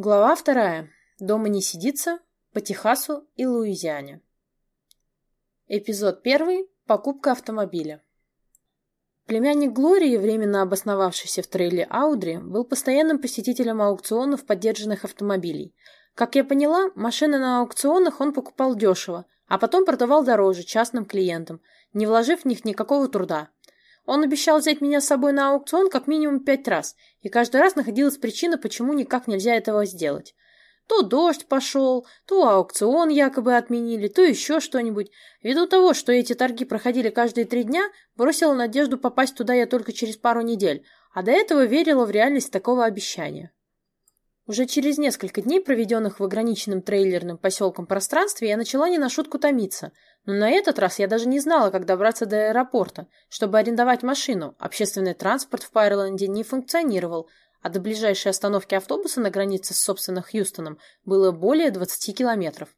Глава вторая. Дома не сидится. По Техасу и Луизиане. Эпизод первый. Покупка автомобиля. Племянник Глории, временно обосновавшийся в трейле Аудри, был постоянным посетителем аукционов поддержанных автомобилей. Как я поняла, машины на аукционах он покупал дешево, а потом продавал дороже частным клиентам, не вложив в них никакого труда. Он обещал взять меня с собой на аукцион как минимум пять раз, и каждый раз находилась причина, почему никак нельзя этого сделать. То дождь пошел, то аукцион якобы отменили, то еще что-нибудь. Ввиду того, что эти торги проходили каждые три дня, бросила надежду попасть туда я только через пару недель, а до этого верила в реальность такого обещания. Уже через несколько дней, проведенных в ограниченном трейлерным поселком пространстве, я начала не на шутку томиться. Но на этот раз я даже не знала, как добраться до аэропорта, чтобы арендовать машину. Общественный транспорт в Пайрленде не функционировал, а до ближайшей остановки автобуса на границе с собственным Хьюстоном было более 20 километров.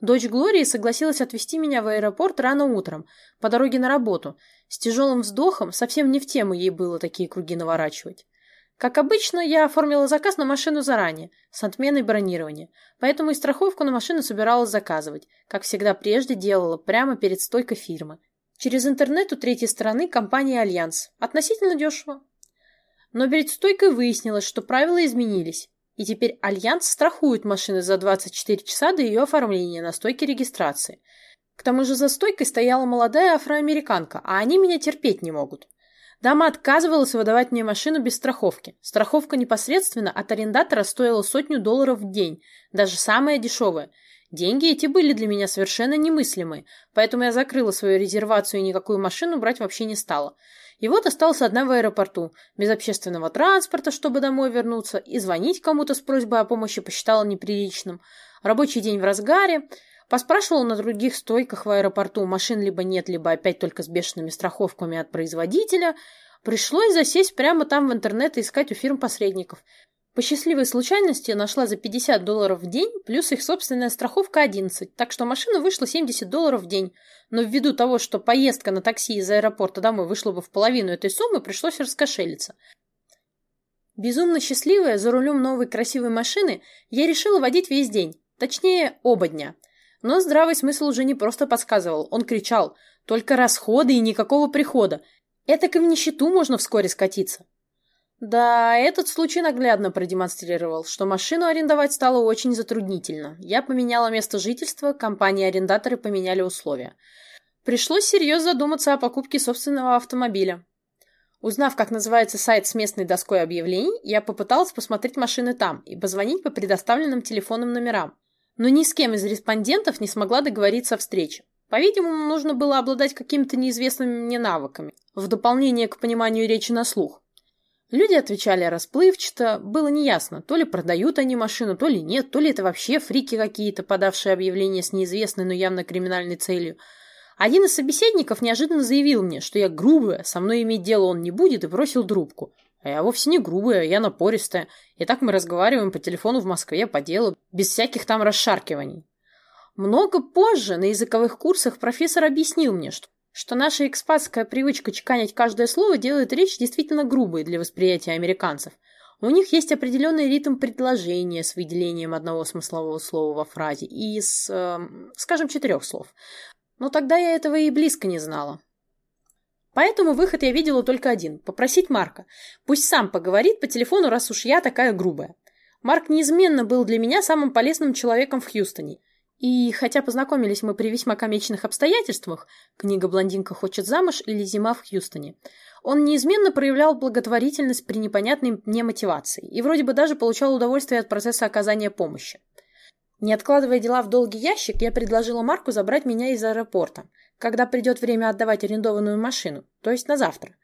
Дочь Глории согласилась отвезти меня в аэропорт рано утром, по дороге на работу. С тяжелым вздохом, совсем не в тему ей было такие круги наворачивать. Как обычно, я оформила заказ на машину заранее, с отменой бронирования, поэтому и страховку на машину собиралась заказывать, как всегда прежде делала, прямо перед стойкой фирмы. Через интернет у третьей стороны компании «Альянс». Относительно дешево. Но перед стойкой выяснилось, что правила изменились, и теперь «Альянс» страхует машины за 24 часа до ее оформления на стойке регистрации. К тому же за стойкой стояла молодая афроамериканка, а они меня терпеть не могут. Дама отказывалась выдавать мне машину без страховки. Страховка непосредственно от арендатора стоила сотню долларов в день, даже самая дешевая. Деньги эти были для меня совершенно немыслимые, поэтому я закрыла свою резервацию и никакую машину брать вообще не стала. И вот осталась одна в аэропорту, без общественного транспорта, чтобы домой вернуться, и звонить кому-то с просьбой о помощи посчитала неприличным. Рабочий день в разгаре. Поспрашивала на других стойках в аэропорту, машин либо нет, либо опять только с бешеными страховками от производителя. Пришлось засесть прямо там в интернет и искать у фирм-посредников. По счастливой случайности нашла за 50 долларов в день, плюс их собственная страховка 11, так что машина вышла 70 долларов в день. Но ввиду того, что поездка на такси из аэропорта домой вышла бы в половину этой суммы, пришлось раскошелиться. Безумно счастливая за рулем новой красивой машины, я решила водить весь день, точнее, оба дня – но здравый смысл уже не просто подсказывал, он кричал «Только расходы и никакого прихода! Этак и в нищету можно вскоре скатиться!» Да, этот случай наглядно продемонстрировал, что машину арендовать стало очень затруднительно. Я поменяла место жительства, компании-арендаторы поменяли условия. Пришлось серьезно задуматься о покупке собственного автомобиля. Узнав, как называется сайт с местной доской объявлений, я попыталась посмотреть машины там и позвонить по предоставленным телефонным номерам но ни с кем из респондентов не смогла договориться о встрече. По-видимому, нужно было обладать какими-то неизвестными мне навыками, в дополнение к пониманию речи на слух. Люди отвечали расплывчато, было неясно, то ли продают они машину, то ли нет, то ли это вообще фрики какие-то, подавшие объявление с неизвестной, но явно криминальной целью. Один из собеседников неожиданно заявил мне, что я грубая, со мной иметь дело он не будет, и бросил трубку. А я вовсе не грубая, я напористая. И так мы разговариваем по телефону в Москве по делу, без всяких там расшаркиваний. Много позже на языковых курсах профессор объяснил мне, что, что наша экспатская привычка чеканить каждое слово делает речь действительно грубой для восприятия американцев. У них есть определенный ритм предложения с выделением одного смыслового слова во фразе и с, э, скажем, четырех слов. Но тогда я этого и близко не знала. Поэтому выход я видела только один – попросить Марка. Пусть сам поговорит по телефону, раз уж я такая грубая. Марк неизменно был для меня самым полезным человеком в Хьюстоне. И хотя познакомились мы при весьма комичных обстоятельствах – книга «Блондинка хочет замуж» или «Зима в Хьюстоне», он неизменно проявлял благотворительность при непонятной мне мотивации и вроде бы даже получал удовольствие от процесса оказания помощи. Не откладывая дела в долгий ящик, я предложила Марку забрать меня из аэропорта – когда придет время отдавать арендованную машину, то есть на завтра.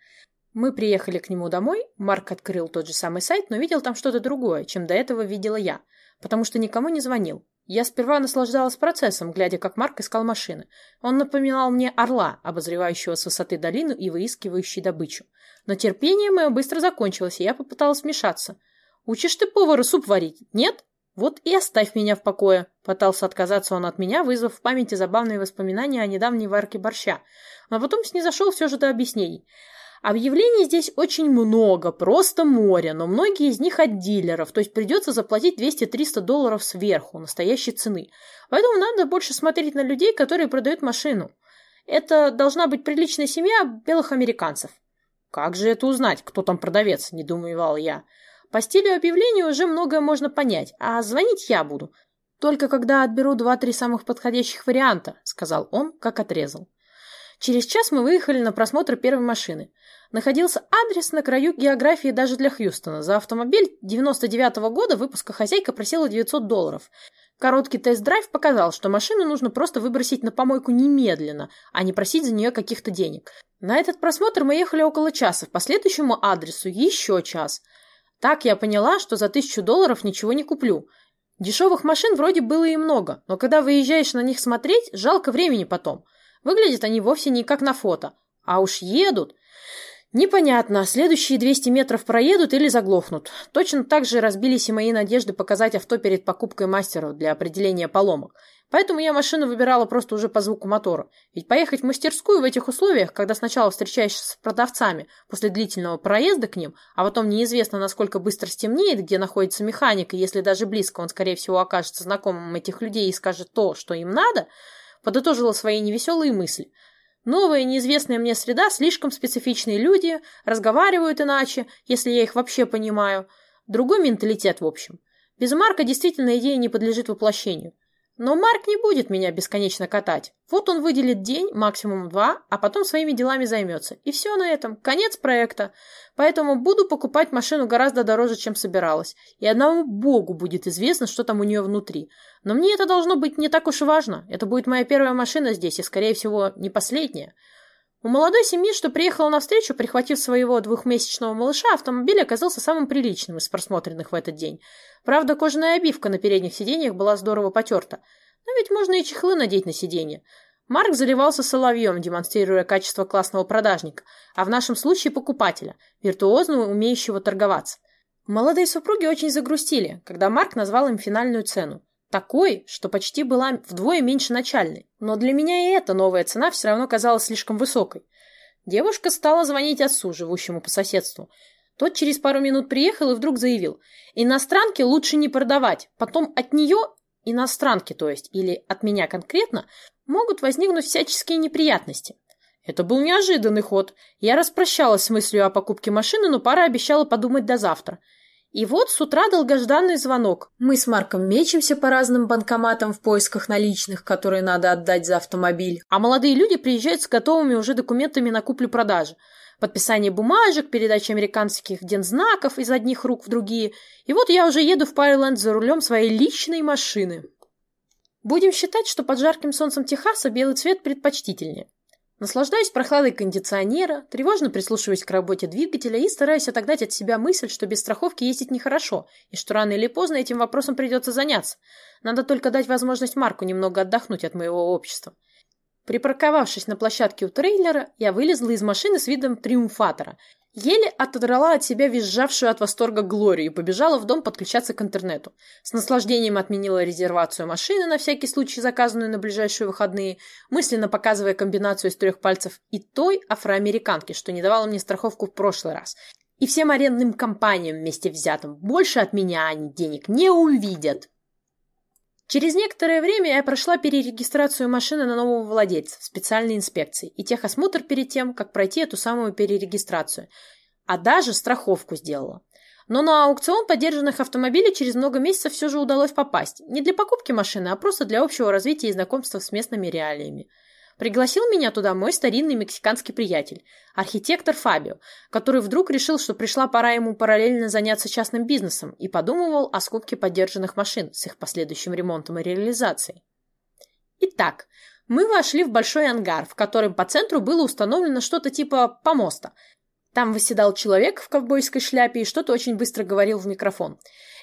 Мы приехали к нему домой, Марк открыл тот же самый сайт, но видел там что-то другое, чем до этого видела я, потому что никому не звонил. Я сперва наслаждалась процессом, глядя, как Марк искал машины. Он напоминал мне орла, обозревающего с высоты долину и выискивающий добычу. Но терпение мое быстро закончилось, и я попыталась вмешаться. «Учишь ты повара суп варить, нет?» «Вот и оставь меня в покое», — пытался отказаться он от меня, вызвав в памяти забавные воспоминания о недавней варке борща, но потом снизошел все же до объяснений. Объявлений здесь очень много, просто море, но многие из них от дилеров, то есть придется заплатить 200-300 долларов сверху настоящей цены. Поэтому надо больше смотреть на людей, которые продают машину. Это должна быть приличная семья белых американцев. Как же это узнать, кто там продавец, не думаю, я. По стилю объявления уже многое можно понять, а звонить я буду. Только когда отберу два-три самых подходящих варианта, сказал он, как отрезал. Через час мы выехали на просмотр первой машины. Находился адрес на краю географии даже для Хьюстона. За автомобиль 99 -го года выпуска хозяйка просила 900 долларов. Короткий тест-драйв показал, что машину нужно просто выбросить на помойку немедленно, а не просить за нее каких-то денег. На этот просмотр мы ехали около часа, по следующему адресу еще час. Так я поняла, что за тысячу долларов ничего не куплю. Дешевых машин вроде было и много, но когда выезжаешь на них смотреть, жалко времени потом – Выглядят они вовсе не как на фото. А уж едут. Непонятно, следующие 200 метров проедут или заглохнут. Точно так же разбились и мои надежды показать авто перед покупкой мастеру для определения поломок. Поэтому я машину выбирала просто уже по звуку мотора. Ведь поехать в мастерскую в этих условиях, когда сначала встречаешься с продавцами после длительного проезда к ним, а потом неизвестно, насколько быстро стемнеет, где находится механик, и если даже близко он, скорее всего, окажется знакомым этих людей и скажет то, что им надо – подытожила свои невеселые мысли. Новая неизвестная мне среда, слишком специфичные люди, разговаривают иначе, если я их вообще понимаю. Другой менталитет, в общем. Без Марка действительно идея не подлежит воплощению. Но Марк не будет меня бесконечно катать. Вот он выделит день, максимум два, а потом своими делами займется. И все на этом. Конец проекта. Поэтому буду покупать машину гораздо дороже, чем собиралась. И одному богу будет известно, что там у нее внутри. Но мне это должно быть не так уж и важно. Это будет моя первая машина здесь, и, скорее всего, не последняя. У молодой семьи, что приехала навстречу, прихватив своего двухмесячного малыша, автомобиль оказался самым приличным из просмотренных в этот день. Правда, кожаная обивка на передних сиденьях была здорово потерта. Но ведь можно и чехлы надеть на сиденье. Марк заливался соловьем, демонстрируя качество классного продажника, а в нашем случае покупателя, виртуозно умеющего торговаться. Молодые супруги очень загрустили, когда Марк назвал им финальную цену. Такой, что почти была вдвое меньше начальной. Но для меня и эта новая цена все равно казалась слишком высокой. Девушка стала звонить отцу, живущему по соседству. Тот через пару минут приехал и вдруг заявил, иностранке лучше не продавать, потом от нее, иностранки то есть, или от меня конкретно, могут возникнуть всяческие неприятности. Это был неожиданный ход. Я распрощалась с мыслью о покупке машины, но пара обещала подумать до завтра – и вот с утра долгожданный звонок. Мы с Марком мечемся по разным банкоматам в поисках наличных, которые надо отдать за автомобиль. А молодые люди приезжают с готовыми уже документами на куплю-продажу. Подписание бумажек, передача американских дензнаков из одних рук в другие. И вот я уже еду в Пайленд за рулем своей личной машины. Будем считать, что под жарким солнцем Техаса белый цвет предпочтительнее. Наслаждаюсь прохладой кондиционера, тревожно прислушиваюсь к работе двигателя и стараюсь отогнать от себя мысль, что без страховки ездить нехорошо, и что рано или поздно этим вопросом придется заняться. Надо только дать возможность Марку немного отдохнуть от моего общества. Припарковавшись на площадке у трейлера, я вылезла из машины с видом триумфатора – Еле отодрала от себя визжавшую от восторга Глорию и побежала в дом подключаться к интернету. С наслаждением отменила резервацию машины на всякий случай, заказанную на ближайшие выходные, мысленно показывая комбинацию из трех пальцев и той афроамериканки, что не давала мне страховку в прошлый раз. И всем арендным компаниям вместе взятым. Больше от меня они денег не увидят. Через некоторое время я прошла перерегистрацию машины на нового владельца в специальной инспекции и техосмотр перед тем, как пройти эту самую перерегистрацию. А даже страховку сделала. Но на аукцион поддержанных автомобилей через много месяцев все же удалось попасть. Не для покупки машины, а просто для общего развития и знакомства с местными реалиями. Пригласил меня туда мой старинный мексиканский приятель, архитектор Фабио, который вдруг решил, что пришла пора ему параллельно заняться частным бизнесом и подумывал о скупке подержанных машин с их последующим ремонтом и реализацией. Итак, мы вошли в большой ангар, в котором по центру было установлено что-то типа помоста, там восседал человек в ковбойской шляпе и что-то очень быстро говорил в микрофон.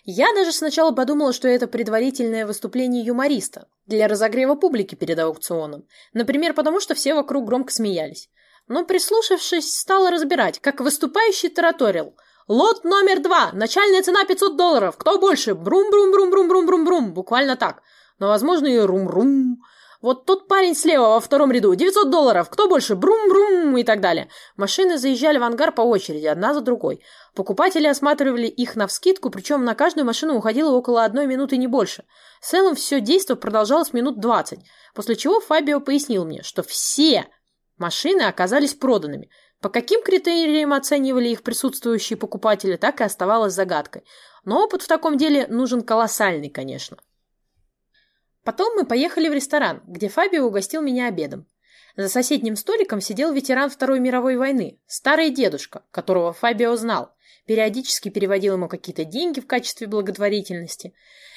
Я даже сначала подумала, что это предварительное выступление юмориста для разогрева публики перед аукционом. Например, потому что все вокруг громко смеялись. Но прислушавшись, стала разбирать, как выступающий тараторил. «Лот номер два! Начальная цена 500 долларов! Кто больше? Брум-брум-брум-брум-брум-брум-брум!» Буквально так. Но, возможно, и рум-рум. Вот тот парень слева во втором ряду, 900 долларов, кто больше, брум-брум и так далее. Машины заезжали в ангар по очереди, одна за другой. Покупатели осматривали их навскидку, причем на каждую машину уходило около одной минуты не больше. В целом все действо продолжалось минут 20, после чего Фабио пояснил мне, что все машины оказались проданными. По каким критериям оценивали их присутствующие покупатели, так и оставалось загадкой. Но опыт в таком деле нужен колоссальный, конечно. Потом мы поехали в ресторан, где Фабио угостил меня обедом. За соседним столиком сидел ветеран Второй мировой войны, старый дедушка, которого Фабио знал периодически переводил ему какие-то деньги в качестве благотворительности.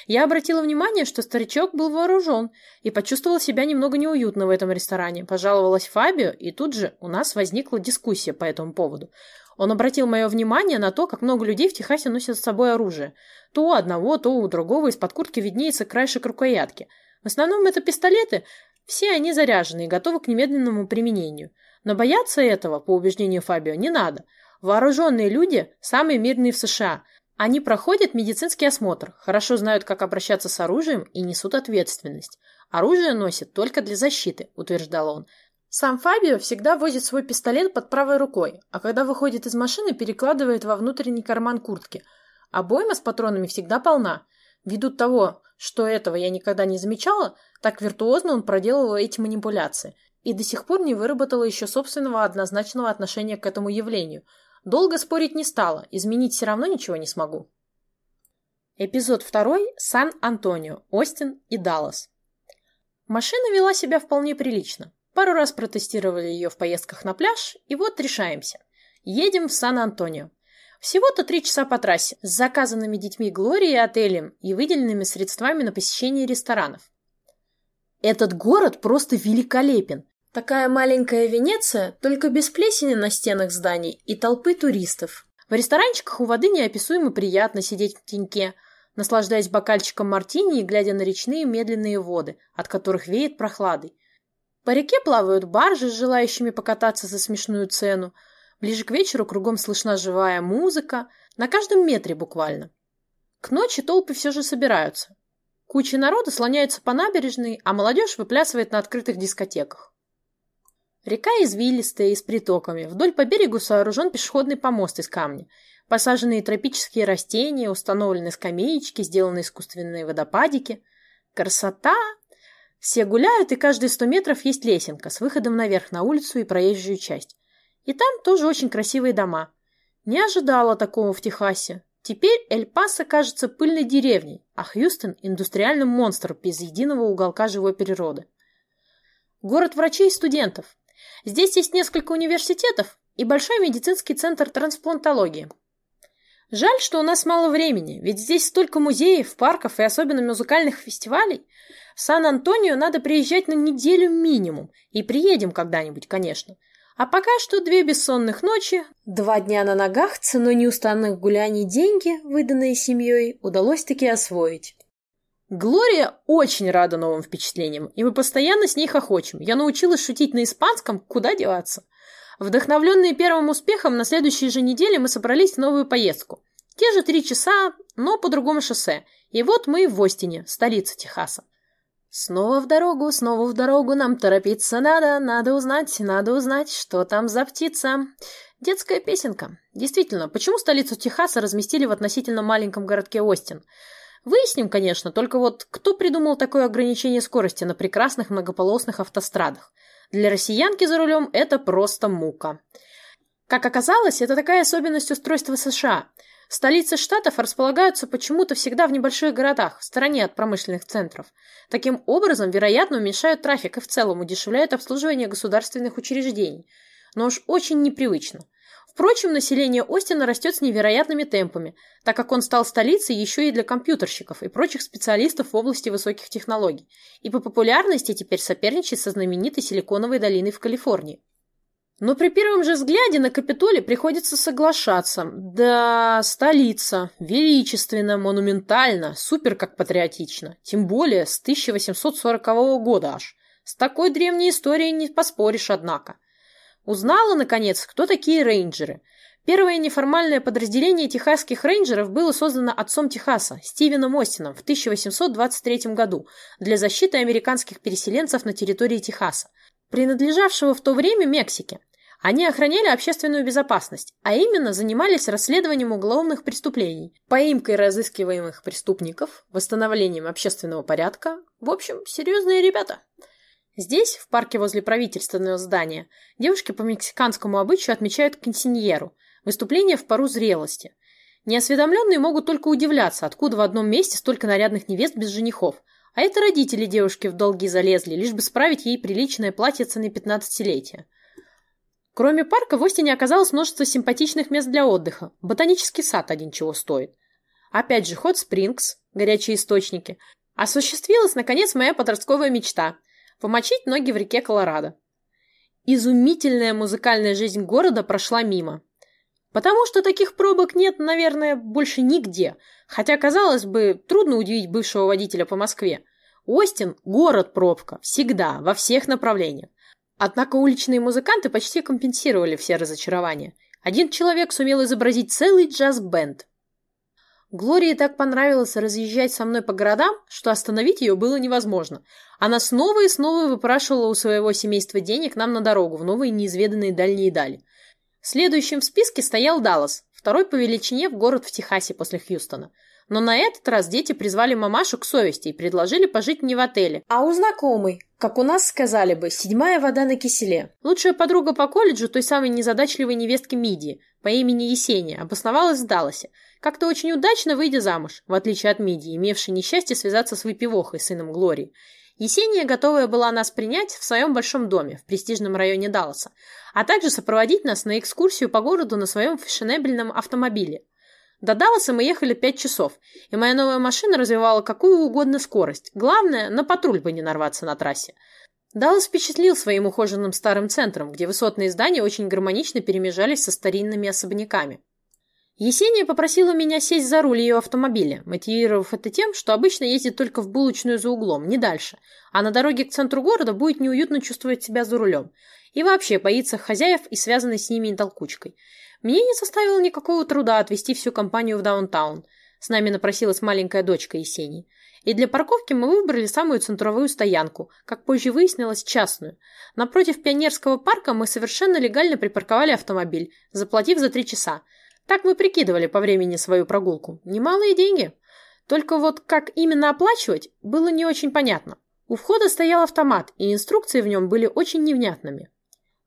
Я обратила внимание, что старичок был вооружен и почувствовала себя немного неуютно в этом ресторане. Пожаловалась Фабио, и тут же у нас возникла дискуссия по этому поводу. Он обратил мое внимание на то, как много людей в Техасе носят с собой оружие. То у одного, то у другого из-под куртки виднеется краешек рукоятки. В основном это пистолеты, все они заряжены и готовы к немедленному применению. Но бояться этого, по убеждению Фабио, не надо – Вооруженные люди – самые мирные в США. Они проходят медицинский осмотр, хорошо знают, как обращаться с оружием и несут ответственность. Оружие носят только для защиты, утверждал он. Сам Фабио всегда возит свой пистолет под правой рукой, а когда выходит из машины, перекладывает во внутренний карман куртки. Обойма с патронами всегда полна. Ввиду того, что этого я никогда не замечала, так виртуозно он проделывал эти манипуляции и до сих пор не выработала еще собственного однозначного отношения к этому явлению – Долго спорить не стала, изменить все равно ничего не смогу. Эпизод второй. Сан-Антонио, Остин и Даллас. Машина вела себя вполне прилично. Пару раз протестировали ее в поездках на пляж, и вот решаемся. Едем в Сан-Антонио. Всего-то три часа по трассе, с заказанными детьми Глорией отелем и выделенными средствами на посещение ресторанов. Этот город просто великолепен. Такая маленькая Венеция, только без плесени на стенах зданий и толпы туристов. В ресторанчиках у воды неописуемо приятно сидеть в теньке, наслаждаясь бокальчиком мартини и глядя на речные медленные воды, от которых веет прохладой. По реке плавают баржи с желающими покататься за смешную цену. Ближе к вечеру кругом слышна живая музыка, на каждом метре буквально. К ночи толпы все же собираются. Куча народа слоняются по набережной, а молодежь выплясывает на открытых дискотеках. Река извилистая и с притоками. Вдоль по берегу сооружен пешеходный помост из камня. Посаженные тропические растения, установлены скамеечки, сделаны искусственные водопадики. Красота! Все гуляют, и каждые сто метров есть лесенка с выходом наверх на улицу и проезжую часть. И там тоже очень красивые дома. Не ожидала такого в Техасе. Теперь Эль-Пасо кажется пыльной деревней, а Хьюстон – индустриальным монстром без единого уголка живой природы. Город врачей и студентов. Здесь есть несколько университетов и большой медицинский центр трансплантологии. Жаль, что у нас мало времени, ведь здесь столько музеев, парков и особенно музыкальных фестивалей. В Сан-Антонио надо приезжать на неделю минимум, и приедем когда-нибудь, конечно. А пока что две бессонных ночи, два дня на ногах, ценой неустанных гуляний деньги, выданные семьей, удалось таки освоить. Глория очень рада новым впечатлениям, и мы постоянно с ней хохочем. Я научилась шутить на испанском, куда деваться. Вдохновленные первым успехом, на следующей же неделе мы собрались в новую поездку. Те же три часа, но по другому шоссе. И вот мы в Остине, столице Техаса. Снова в дорогу, снова в дорогу, нам торопиться надо, надо узнать, надо узнать, что там за птица. Детская песенка. Действительно, почему столицу Техаса разместили в относительно маленьком городке Остин? Выясним, конечно, только вот кто придумал такое ограничение скорости на прекрасных многополосных автострадах? Для россиянки за рулем это просто мука. Как оказалось, это такая особенность устройства США. Столицы штатов располагаются почему-то всегда в небольших городах, в стороне от промышленных центров. Таким образом, вероятно, уменьшают трафик и в целом удешевляют обслуживание государственных учреждений. Но уж очень непривычно. Впрочем, население Остина растет с невероятными темпами, так как он стал столицей еще и для компьютерщиков и прочих специалистов в области высоких технологий, и по популярности теперь соперничает со знаменитой Силиконовой долиной в Калифорнии. Но при первом же взгляде на Капитолий приходится соглашаться. Да, столица. Величественно, монументально, супер как патриотично. Тем более с 1840 года аж. С такой древней историей не поспоришь, однако. Узнала, наконец, кто такие рейнджеры. Первое неформальное подразделение техасских рейнджеров было создано отцом Техаса, Стивеном Остином, в 1823 году для защиты американских переселенцев на территории Техаса, принадлежавшего в то время Мексике. Они охраняли общественную безопасность, а именно занимались расследованием уголовных преступлений, поимкой разыскиваемых преступников, восстановлением общественного порядка. В общем, серьезные ребята. Здесь, в парке возле правительственного здания, девушки по мексиканскому обычаю отмечают консиньеру – выступление в пару зрелости. Неосведомленные могут только удивляться, откуда в одном месте столько нарядных невест без женихов. А это родители девушки в долги залезли, лишь бы справить ей приличное платьице на пятнадцатилетие. Кроме парка в Остине оказалось множество симпатичных мест для отдыха. Ботанический сад один чего стоит. Опять же, ход Спрингс, горячие источники. Осуществилась, наконец, моя подростковая мечта – помочить ноги в реке Колорадо. Изумительная музыкальная жизнь города прошла мимо. Потому что таких пробок нет, наверное, больше нигде. Хотя, казалось бы, трудно удивить бывшего водителя по Москве. Остин – город-пробка, всегда, во всех направлениях. Однако уличные музыканты почти компенсировали все разочарования. Один человек сумел изобразить целый джаз-бенд. Глории так понравилось разъезжать со мной по городам, что остановить ее было невозможно. Она снова и снова выпрашивала у своего семейства денег нам на дорогу в новые неизведанные дальние дали. Следующим в списке стоял Даллас, второй по величине в город в Техасе после Хьюстона – но на этот раз дети призвали мамашу к совести и предложили пожить не в отеле, а у знакомой, как у нас сказали бы, седьмая вода на киселе. Лучшая подруга по колледжу той самой незадачливой невестки Мидии по имени Есения обосновалась в Далласе, как-то очень удачно выйдя замуж, в отличие от Мидии, имевшей несчастье связаться с выпивохой, сыном Глории. Есения готовая была нас принять в своем большом доме в престижном районе Далласа, а также сопроводить нас на экскурсию по городу на своем фешенебельном автомобиле. До Далласа мы ехали пять часов, и моя новая машина развивала какую угодно скорость. Главное, на патруль бы не нарваться на трассе. Даллас впечатлил своим ухоженным старым центром, где высотные здания очень гармонично перемежались со старинными особняками. Есения попросила меня сесть за руль ее автомобиля, мотивировав это тем, что обычно ездит только в булочную за углом, не дальше, а на дороге к центру города будет неуютно чувствовать себя за рулем. И вообще боится хозяев и связанной с ними толкучкой. Мне не составило никакого труда отвезти всю компанию в даунтаун. С нами напросилась маленькая дочка Есении. И для парковки мы выбрали самую центровую стоянку, как позже выяснилось, частную. Напротив пионерского парка мы совершенно легально припарковали автомобиль, заплатив за три часа. Так мы прикидывали по времени свою прогулку. Немалые деньги. Только вот как именно оплачивать, было не очень понятно. У входа стоял автомат, и инструкции в нем были очень невнятными.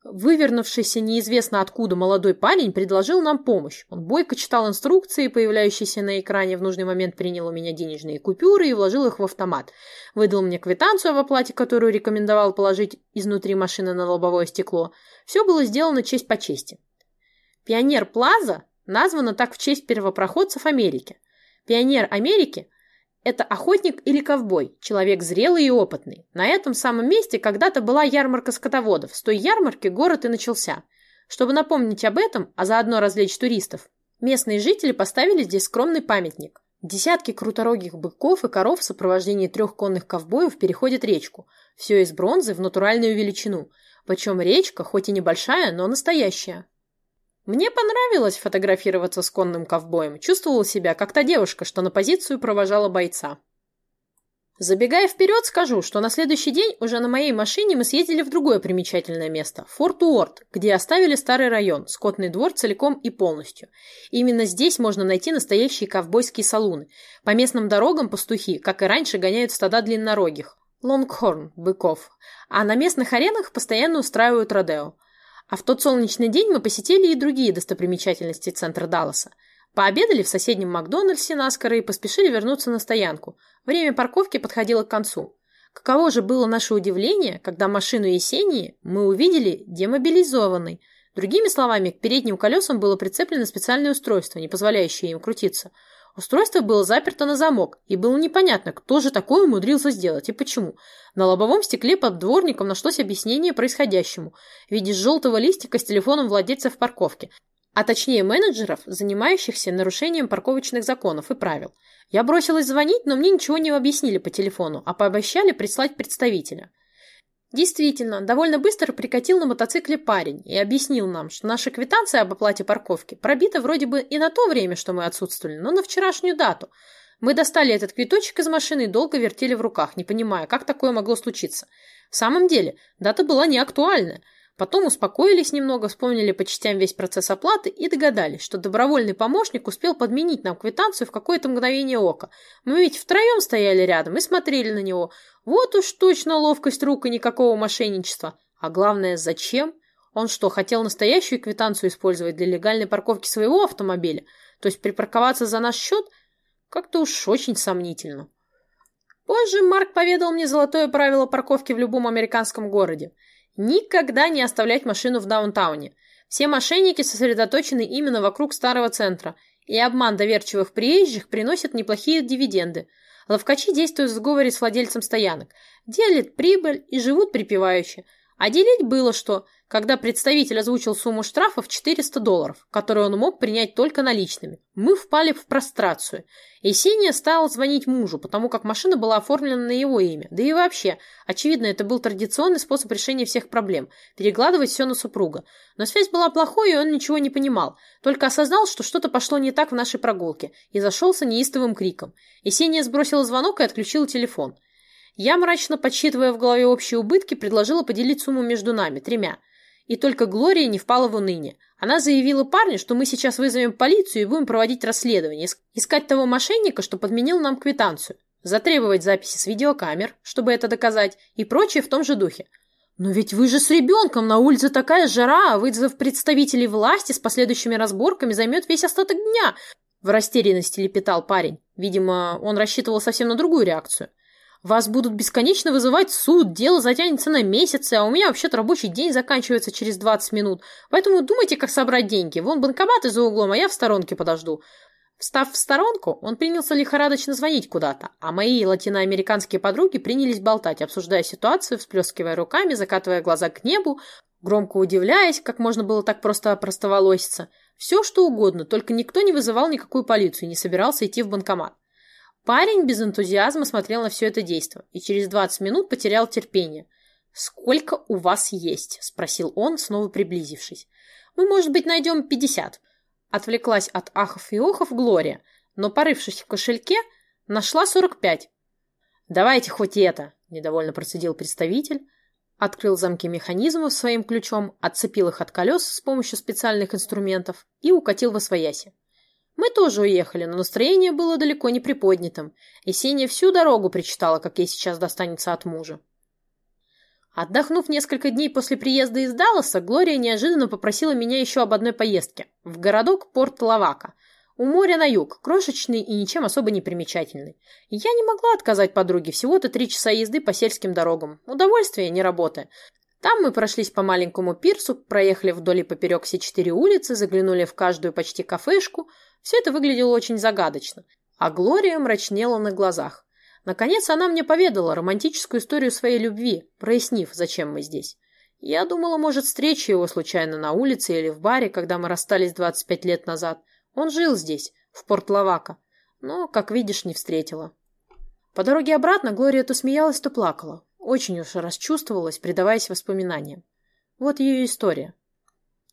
Вывернувшийся неизвестно откуда молодой парень предложил нам помощь. Он бойко читал инструкции, появляющиеся на экране, в нужный момент принял у меня денежные купюры и вложил их в автомат. Выдал мне квитанцию об оплате, которую рекомендовал положить изнутри машины на лобовое стекло. Все было сделано честь по чести. Пионер Плаза названа так в честь первопроходцев Америки. Пионер Америки это охотник или ковбой, человек зрелый и опытный. На этом самом месте когда-то была ярмарка скотоводов. С той ярмарки город и начался. Чтобы напомнить об этом, а заодно развлечь туристов, местные жители поставили здесь скромный памятник. Десятки круторогих быков и коров в сопровождении трех конных ковбоев переходят речку. Все из бронзы в натуральную величину. Причем речка, хоть и небольшая, но настоящая. Мне понравилось фотографироваться с конным ковбоем. Чувствовала себя, как та девушка, что на позицию провожала бойца. Забегая вперед, скажу, что на следующий день уже на моей машине мы съездили в другое примечательное место – Форт Уорд, где оставили старый район, скотный двор целиком и полностью. именно здесь можно найти настоящие ковбойские салуны. По местным дорогам пастухи, как и раньше, гоняют стада длиннорогих – лонгхорн – быков. А на местных аренах постоянно устраивают родео. А в тот солнечный день мы посетили и другие достопримечательности центра Далласа. Пообедали в соседнем Макдональдсе наскоро и поспешили вернуться на стоянку. Время парковки подходило к концу. Каково же было наше удивление, когда машину Есении мы увидели демобилизованной. Другими словами, к передним колесам было прицеплено специальное устройство, не позволяющее им крутиться – Устройство было заперто на замок, и было непонятно, кто же такое умудрился сделать и почему. На лобовом стекле под дворником нашлось объяснение происходящему в виде желтого листика с телефоном владельца в парковке, а точнее менеджеров, занимающихся нарушением парковочных законов и правил. Я бросилась звонить, но мне ничего не объяснили по телефону, а пообещали прислать представителя. Действительно, довольно быстро прикатил на мотоцикле парень и объяснил нам, что наша квитанция об оплате парковки пробита вроде бы и на то время, что мы отсутствовали, но на вчерашнюю дату. Мы достали этот квиточек из машины и долго вертели в руках, не понимая, как такое могло случиться. В самом деле, дата была не актуальная – Потом успокоились немного, вспомнили по частям весь процесс оплаты и догадались, что добровольный помощник успел подменить нам квитанцию в какое-то мгновение ока. Мы ведь втроем стояли рядом и смотрели на него. Вот уж точно ловкость рук и никакого мошенничества. А главное, зачем? Он что, хотел настоящую квитанцию использовать для легальной парковки своего автомобиля? То есть припарковаться за наш счет? Как-то уж очень сомнительно. Позже Марк поведал мне золотое правило парковки в любом американском городе – Никогда не оставлять машину в даунтауне. Все мошенники сосредоточены именно вокруг старого центра, и обман доверчивых приезжих приносит неплохие дивиденды. Ловкачи действуют в сговоре с владельцем стоянок, делят прибыль и живут припевающе. А делить было что когда представитель озвучил сумму штрафа в 400 долларов, которую он мог принять только наличными. Мы впали в прострацию. Есения стала звонить мужу, потому как машина была оформлена на его имя. Да и вообще, очевидно, это был традиционный способ решения всех проблем – перекладывать все на супруга. Но связь была плохой, и он ничего не понимал, только осознал, что что-то пошло не так в нашей прогулке, и зашелся неистовым криком. Есения сбросила звонок и отключила телефон. Я, мрачно подсчитывая в голове общие убытки, предложила поделить сумму между нами, тремя – и только Глория не впала в уныние. Она заявила парню, что мы сейчас вызовем полицию и будем проводить расследование, искать того мошенника, что подменил нам квитанцию, затребовать записи с видеокамер, чтобы это доказать, и прочее в том же духе. «Но ведь вы же с ребенком, на улице такая жара, а вызов представителей власти с последующими разборками займет весь остаток дня!» В растерянности лепетал парень. Видимо, он рассчитывал совсем на другую реакцию. Вас будут бесконечно вызывать в суд, дело затянется на месяцы, а у меня вообще-то рабочий день заканчивается через 20 минут. Поэтому думайте, как собрать деньги. Вон банкоматы за углом, а я в сторонке подожду. Встав в сторонку, он принялся лихорадочно звонить куда-то, а мои латиноамериканские подруги принялись болтать, обсуждая ситуацию, всплескивая руками, закатывая глаза к небу, громко удивляясь, как можно было так просто опростоволоситься. Все, что угодно, только никто не вызывал никакую полицию и не собирался идти в банкомат. Парень без энтузиазма смотрел на все это действо и через 20 минут потерял терпение. «Сколько у вас есть?» – спросил он, снова приблизившись. «Мы, может быть, найдем 50». Отвлеклась от ахов и охов Глория, но, порывшись в кошельке, нашла 45. «Давайте хоть это!» – недовольно процедил представитель, открыл замки механизмов своим ключом, отцепил их от колес с помощью специальных инструментов и укатил во свояси. Мы тоже уехали, но настроение было далеко не приподнятым. Есения всю дорогу причитала, как ей сейчас достанется от мужа. Отдохнув несколько дней после приезда из Далласа, Глория неожиданно попросила меня еще об одной поездке. В городок Порт-Лавака. У моря на юг, крошечный и ничем особо не примечательный. Я не могла отказать подруге, всего-то три часа езды по сельским дорогам. Удовольствие, не работа. Там мы прошлись по маленькому пирсу, проехали вдоль и поперек все четыре улицы, заглянули в каждую почти кафешку – все это выглядело очень загадочно, а Глория мрачнела на глазах. Наконец она мне поведала романтическую историю своей любви, прояснив, зачем мы здесь. Я думала, может, встреча его случайно на улице или в баре, когда мы расстались 25 лет назад. Он жил здесь, в Порт-Лавака, но, как видишь, не встретила. По дороге обратно Глория то смеялась, то плакала. Очень уж расчувствовалась, предаваясь воспоминаниям. Вот ее история.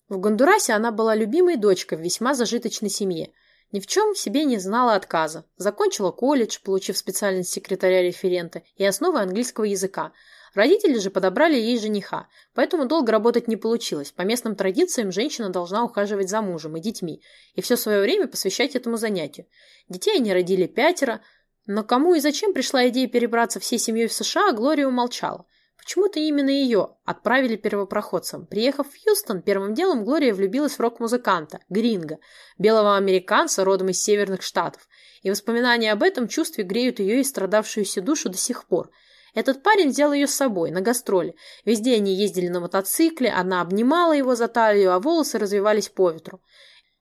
В Гондурасе она была любимой дочкой в весьма зажиточной семье. Ни в чем себе не знала отказа. Закончила колледж, получив специальность секретаря-референта и основы английского языка. Родители же подобрали ей жениха, поэтому долго работать не получилось. По местным традициям женщина должна ухаживать за мужем и детьми и все свое время посвящать этому занятию. Детей они родили пятеро, но кому и зачем пришла идея перебраться всей семьей в США, Глория умолчала. Почему-то именно ее отправили первопроходцем. Приехав в Хьюстон, первым делом Глория влюбилась в рок-музыканта, Гринга, белого американца родом из северных штатов. И воспоминания об этом чувстве греют ее и страдавшуюся душу до сих пор. Этот парень взял ее с собой на гастроли. Везде они ездили на мотоцикле, она обнимала его за талию, а волосы развивались по ветру.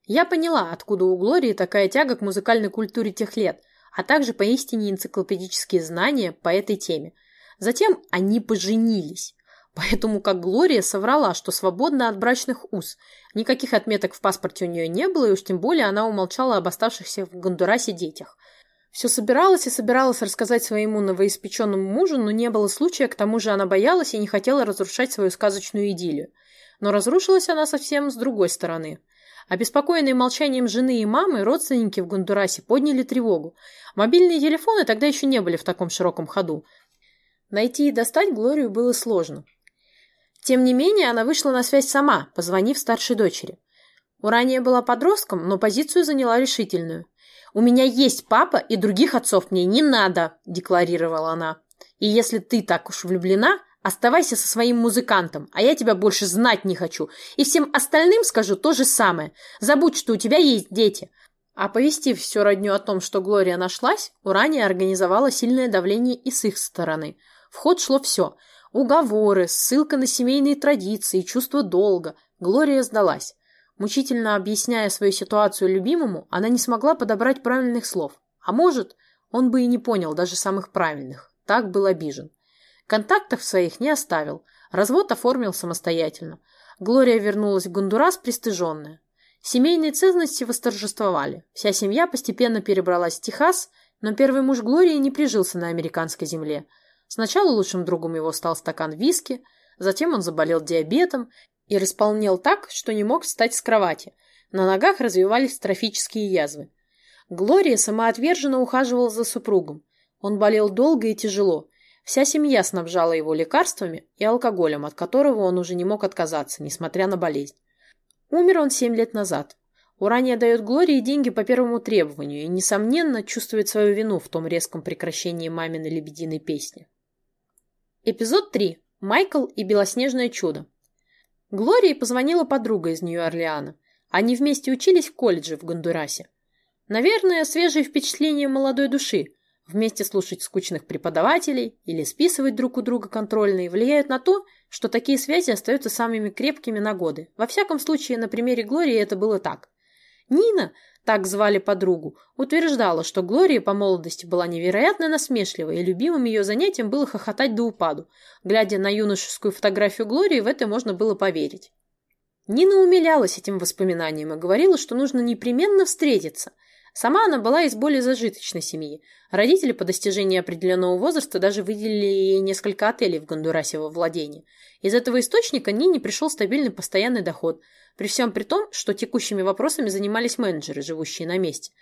Я поняла, откуда у Глории такая тяга к музыкальной культуре тех лет, а также поистине энциклопедические знания по этой теме – Затем они поженились. Поэтому как Глория соврала, что свободна от брачных уз. Никаких отметок в паспорте у нее не было, и уж тем более она умолчала об оставшихся в Гондурасе детях. Все собиралась и собиралась рассказать своему новоиспеченному мужу, но не было случая, к тому же она боялась и не хотела разрушать свою сказочную идиллию. Но разрушилась она совсем с другой стороны. Обеспокоенные молчанием жены и мамы, родственники в Гондурасе подняли тревогу. Мобильные телефоны тогда еще не были в таком широком ходу. Найти и достать Глорию было сложно. Тем не менее, она вышла на связь сама, позвонив старшей дочери. Урания была подростком, но позицию заняла решительную. «У меня есть папа, и других отцов мне не надо», – декларировала она. «И если ты так уж влюблена, оставайся со своим музыкантом, а я тебя больше знать не хочу. И всем остальным скажу то же самое. Забудь, что у тебя есть дети». Оповестив всю родню о том, что Глория нашлась, Урания организовала сильное давление и с их стороны. В ход шло все – уговоры, ссылка на семейные традиции, чувство долга. Глория сдалась. Мучительно объясняя свою ситуацию любимому, она не смогла подобрать правильных слов. А может, он бы и не понял даже самых правильных. Так был обижен. Контактов своих не оставил. Развод оформил самостоятельно. Глория вернулась в Гондурас пристыженная. Семейные ценности восторжествовали. Вся семья постепенно перебралась в Техас, но первый муж Глории не прижился на американской земле. Сначала лучшим другом его стал стакан виски, затем он заболел диабетом и располнел так, что не мог встать с кровати. На ногах развивались трофические язвы. Глория самоотверженно ухаживала за супругом. Он болел долго и тяжело. Вся семья снабжала его лекарствами и алкоголем, от которого он уже не мог отказаться, несмотря на болезнь. Умер он семь лет назад. Урания дает Глории деньги по первому требованию и, несомненно, чувствует свою вину в том резком прекращении маминой лебединой песни. Эпизод 3. Майкл и белоснежное чудо. Глории позвонила подруга из Нью-Орлеана. Они вместе учились в колледже в Гондурасе. Наверное, свежие впечатления молодой души. Вместе слушать скучных преподавателей или списывать друг у друга контрольные влияют на то, что такие связи остаются самыми крепкими на годы. Во всяком случае, на примере Глории это было так. Нина, так звали подругу, утверждала, что Глория по молодости была невероятно насмешлива, и любимым ее занятием было хохотать до упаду. Глядя на юношескую фотографию Глории, в это можно было поверить. Нина умилялась этим воспоминанием и говорила, что нужно непременно встретиться. Сама она была из более зажиточной семьи. Родители по достижении определенного возраста даже выделили ей несколько отелей в Гондурасе во владении. Из этого источника Нине пришел стабильный постоянный доход – при всем при том, что текущими вопросами занимались менеджеры, живущие на месте.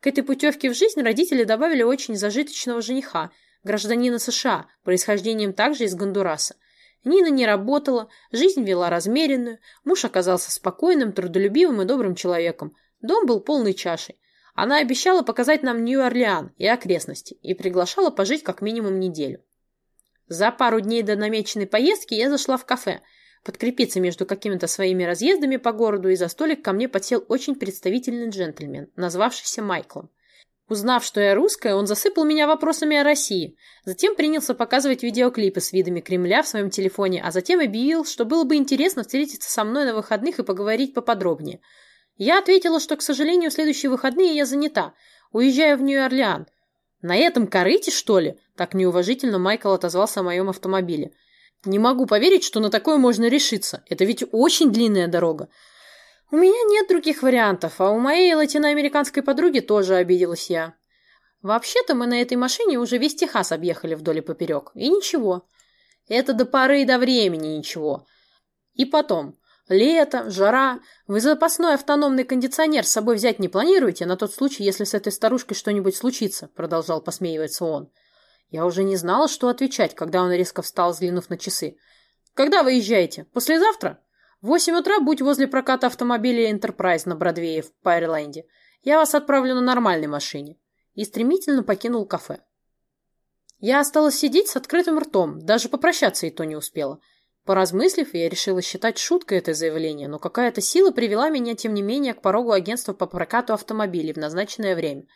К этой путевке в жизнь родители добавили очень зажиточного жениха, гражданина США, происхождением также из Гондураса. Нина не работала, жизнь вела размеренную, муж оказался спокойным, трудолюбивым и добрым человеком. Дом был полной чашей. Она обещала показать нам Нью-Орлеан и окрестности и приглашала пожить как минимум неделю. За пару дней до намеченной поездки я зашла в кафе – подкрепиться между какими-то своими разъездами по городу, и за столик ко мне подсел очень представительный джентльмен, назвавшийся Майклом. Узнав, что я русская, он засыпал меня вопросами о России. Затем принялся показывать видеоклипы с видами Кремля в своем телефоне, а затем объявил, что было бы интересно встретиться со мной на выходных и поговорить поподробнее. Я ответила, что, к сожалению, в следующие выходные я занята. Уезжаю в Нью-Орлеан. «На этом корыте, что ли?» Так неуважительно Майкл отозвался о моем автомобиле. Не могу поверить, что на такое можно решиться. Это ведь очень длинная дорога. У меня нет других вариантов, а у моей латиноамериканской подруги тоже обиделась я. Вообще-то мы на этой машине уже весь Техас объехали вдоль и поперек. И ничего. Это до поры и до времени ничего. И потом. Лето, жара. Вы запасной автономный кондиционер с собой взять не планируете на тот случай, если с этой старушкой что-нибудь случится, продолжал посмеиваться он. Я уже не знала, что отвечать, когда он резко встал, взглянув на часы. «Когда выезжаете? Послезавтра?» «В восемь утра будь возле проката автомобиля Enterprise на Бродвее в Пайрленде. Я вас отправлю на нормальной машине». И стремительно покинул кафе. Я осталась сидеть с открытым ртом, даже попрощаться и то не успела. Поразмыслив, я решила считать шуткой это заявление, но какая-то сила привела меня, тем не менее, к порогу агентства по прокату автомобилей в назначенное время.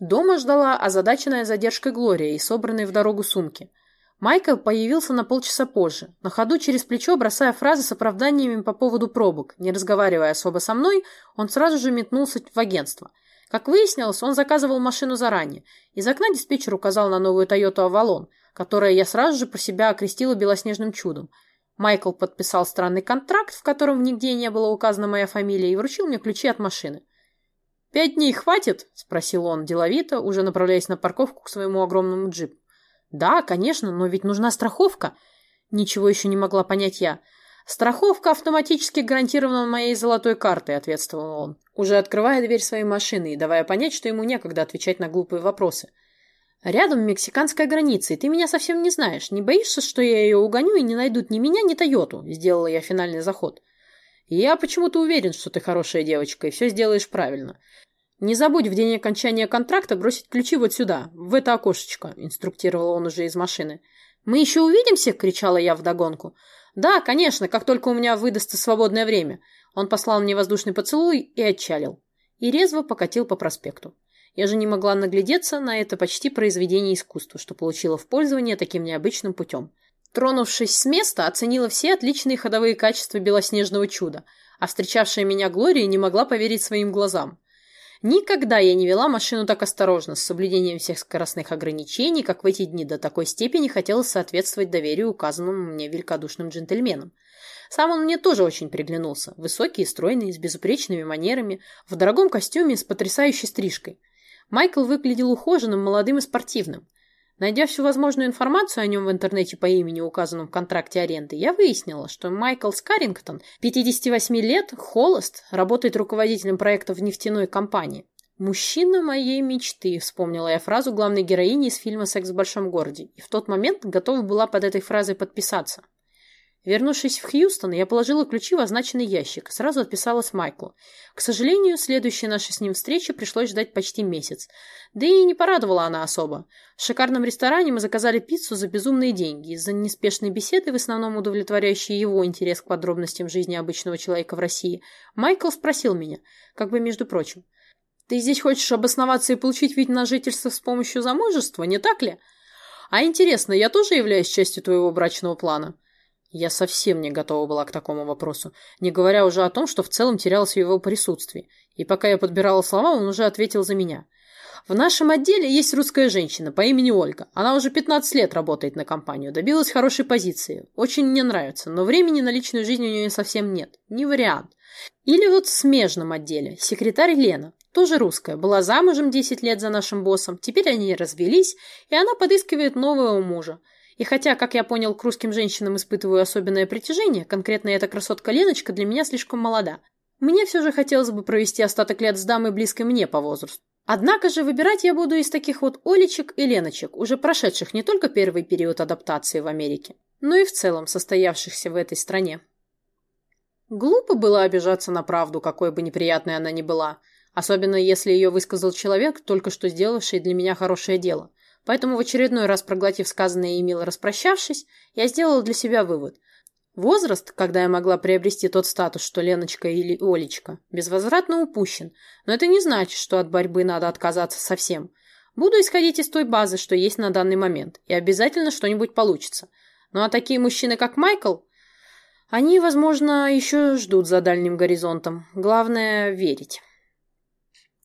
Дома ждала озадаченная задержкой Глория и собранные в дорогу сумки. Майкл появился на полчаса позже, на ходу через плечо бросая фразы с оправданиями по поводу пробок. Не разговаривая особо со мной, он сразу же метнулся в агентство. Как выяснилось, он заказывал машину заранее. Из окна диспетчер указал на новую Toyota Avalon, которую я сразу же про себя окрестила белоснежным чудом. Майкл подписал странный контракт, в котором нигде не была указана моя фамилия, и вручил мне ключи от машины. «Пять дней хватит?» – спросил он деловито, уже направляясь на парковку к своему огромному джипу. «Да, конечно, но ведь нужна страховка». Ничего еще не могла понять я. «Страховка автоматически гарантирована моей золотой картой», – ответствовал он, уже открывая дверь своей машины и давая понять, что ему некогда отвечать на глупые вопросы. «Рядом мексиканская граница, и ты меня совсем не знаешь. Не боишься, что я ее угоню и не найдут ни меня, ни Тойоту?» – сделала я финальный заход. «Я почему-то уверен, что ты хорошая девочка и все сделаешь правильно. «Не забудь в день окончания контракта бросить ключи вот сюда, в это окошечко», – инструктировал он уже из машины. «Мы еще увидимся?» – кричала я вдогонку. «Да, конечно, как только у меня выдастся свободное время». Он послал мне воздушный поцелуй и отчалил. И резво покатил по проспекту. Я же не могла наглядеться на это почти произведение искусства, что получила в пользование таким необычным путем. Тронувшись с места, оценила все отличные ходовые качества белоснежного чуда, а встречавшая меня Глория не могла поверить своим глазам. Никогда я не вела машину так осторожно, с соблюдением всех скоростных ограничений, как в эти дни до такой степени хотелось соответствовать доверию указанному мне великодушным джентльменам. Сам он мне тоже очень приглянулся. Высокий и стройный, с безупречными манерами, в дорогом костюме с потрясающей стрижкой. Майкл выглядел ухоженным, молодым и спортивным. Найдя всю возможную информацию о нем в интернете по имени, указанному в контракте аренды, я выяснила, что Майкл Скарингтон, 58 лет, холост, работает руководителем проектов в нефтяной компании. «Мужчина моей мечты», — вспомнила я фразу главной героини из фильма «Секс в большом городе», и в тот момент готова была под этой фразой подписаться. Вернувшись в Хьюстон, я положила ключи в означенный ящик, сразу отписалась Майклу. К сожалению, следующей нашей с ним встречи пришлось ждать почти месяц. Да и не порадовала она особо. В шикарном ресторане мы заказали пиццу за безумные деньги. Из-за неспешной беседы, в основном удовлетворяющей его интерес к подробностям жизни обычного человека в России, Майкл спросил меня, как бы между прочим, «Ты здесь хочешь обосноваться и получить вид на жительство с помощью замужества, не так ли? А интересно, я тоже являюсь частью твоего брачного плана?» Я совсем не готова была к такому вопросу, не говоря уже о том, что в целом терялась в его присутствии. И пока я подбирала слова, он уже ответил за меня. В нашем отделе есть русская женщина по имени Ольга. Она уже 15 лет работает на компанию, добилась хорошей позиции. Очень мне нравится, но времени на личную жизнь у нее совсем нет. Не вариант. Или вот в смежном отделе. Секретарь Лена, тоже русская, была замужем 10 лет за нашим боссом. Теперь они развелись, и она подыскивает нового мужа. И хотя, как я понял, к русским женщинам испытываю особенное притяжение, конкретно эта красотка Леночка для меня слишком молода. Мне все же хотелось бы провести остаток лет с дамой, близкой мне по возрасту. Однако же выбирать я буду из таких вот Олечек и Леночек, уже прошедших не только первый период адаптации в Америке, но и в целом состоявшихся в этой стране. Глупо было обижаться на правду, какой бы неприятной она ни была, особенно если ее высказал человек, только что сделавший для меня хорошее дело. Поэтому в очередной раз проглотив сказанное и мило распрощавшись, я сделала для себя вывод. Возраст, когда я могла приобрести тот статус, что Леночка или Олечка, безвозвратно упущен, но это не значит, что от борьбы надо отказаться совсем. Буду исходить из той базы, что есть на данный момент, и обязательно что-нибудь получится. Ну а такие мужчины, как Майкл, они, возможно, еще ждут за дальним горизонтом. Главное – верить.